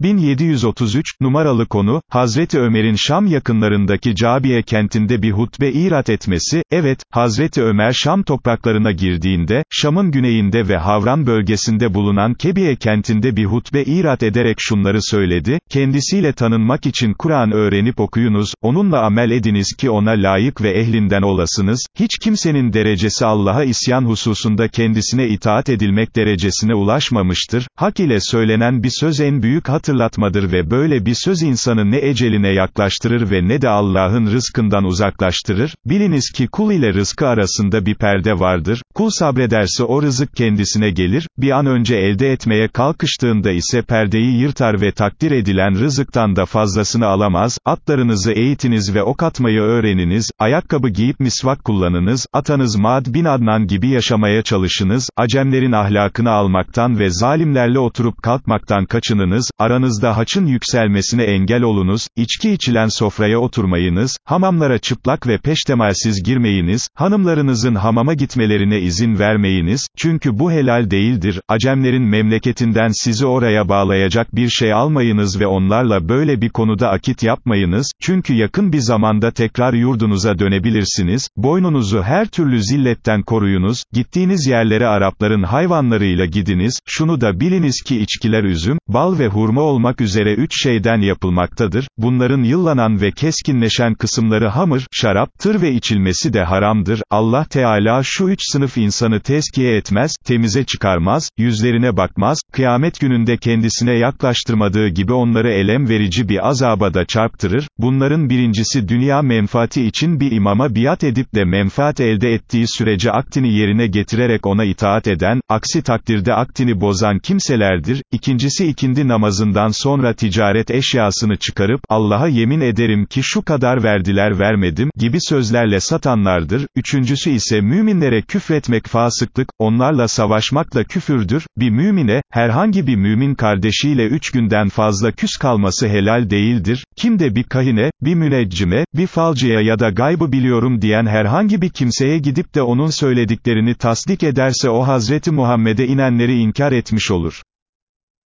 1733, numaralı konu, Hazreti Ömer'in Şam yakınlarındaki Cabiye kentinde bir hutbe irat etmesi, evet, Hazreti Ömer Şam topraklarına girdiğinde, Şam'ın güneyinde ve Havran bölgesinde bulunan Kebiye kentinde bir hutbe irat ederek şunları söyledi, kendisiyle tanınmak için Kur'an öğrenip okuyunuz, onunla amel ediniz ki ona layık ve ehlinden olasınız, hiç kimsenin derecesi Allah'a isyan hususunda kendisine itaat edilmek derecesine ulaşmamıştır, hak ile söylenen bir söz en büyük hatır, hatırlatmadır ve böyle bir söz insanı ne eceline yaklaştırır ve ne de Allah'ın rızkından uzaklaştırır, biliniz ki kul ile rızkı arasında bir perde vardır, kul sabrederse o rızık kendisine gelir, bir an önce elde etmeye kalkıştığında ise perdeyi yırtar ve takdir edilen rızıktan da fazlasını alamaz, atlarınızı eğitiniz ve ok atmayı öğreniniz, ayakkabı giyip misvak kullanınız, atanız Mad bin Adnan gibi yaşamaya çalışınız, acemlerin ahlakını almaktan ve zalimlerle oturup kalkmaktan kaçınınız, aranızda aranızda haçın yükselmesine engel olunuz, içki içilen sofraya oturmayınız, hamamlara çıplak ve peştemalsiz girmeyiniz, hanımlarınızın hamama gitmelerine izin vermeyiniz, çünkü bu helal değildir, acemlerin memleketinden sizi oraya bağlayacak bir şey almayınız ve onlarla böyle bir konuda akit yapmayınız, çünkü yakın bir zamanda tekrar yurdunuza dönebilirsiniz, boynunuzu her türlü zilletten koruyunuz, gittiğiniz yerlere Arapların hayvanlarıyla gidiniz, şunu da biliniz ki içkiler üzüm, bal ve hurma olmak üzere üç şeyden yapılmaktadır, bunların yıllanan ve keskinleşen kısımları hamur, şarap, tır ve içilmesi de haramdır, Allah Teala şu üç sınıf insanı tezkiye etmez, temize çıkarmaz, yüzlerine bakmaz, kıyamet gününde kendisine yaklaştırmadığı gibi onları elem verici bir azaba da çarptırır, bunların birincisi dünya menfaati için bir imama biat edip de menfaat elde ettiği sürece aktini yerine getirerek ona itaat eden, aksi takdirde aktini bozan kimselerdir, ikincisi ikindi namazında namazdan sonra ticaret eşyasını çıkarıp, Allah'a yemin ederim ki şu kadar verdiler vermedim, gibi sözlerle satanlardır, üçüncüsü ise müminlere küfretmek fasıklık, onlarla savaşmak da küfürdür, bir mümine, herhangi bir mümin kardeşiyle üç günden fazla küs kalması helal değildir, kim de bir kahine, bir müneccime, bir falcıya ya da gaybı biliyorum diyen herhangi bir kimseye gidip de onun söylediklerini tasdik ederse o Hazreti Muhammed'e inenleri inkar etmiş olur.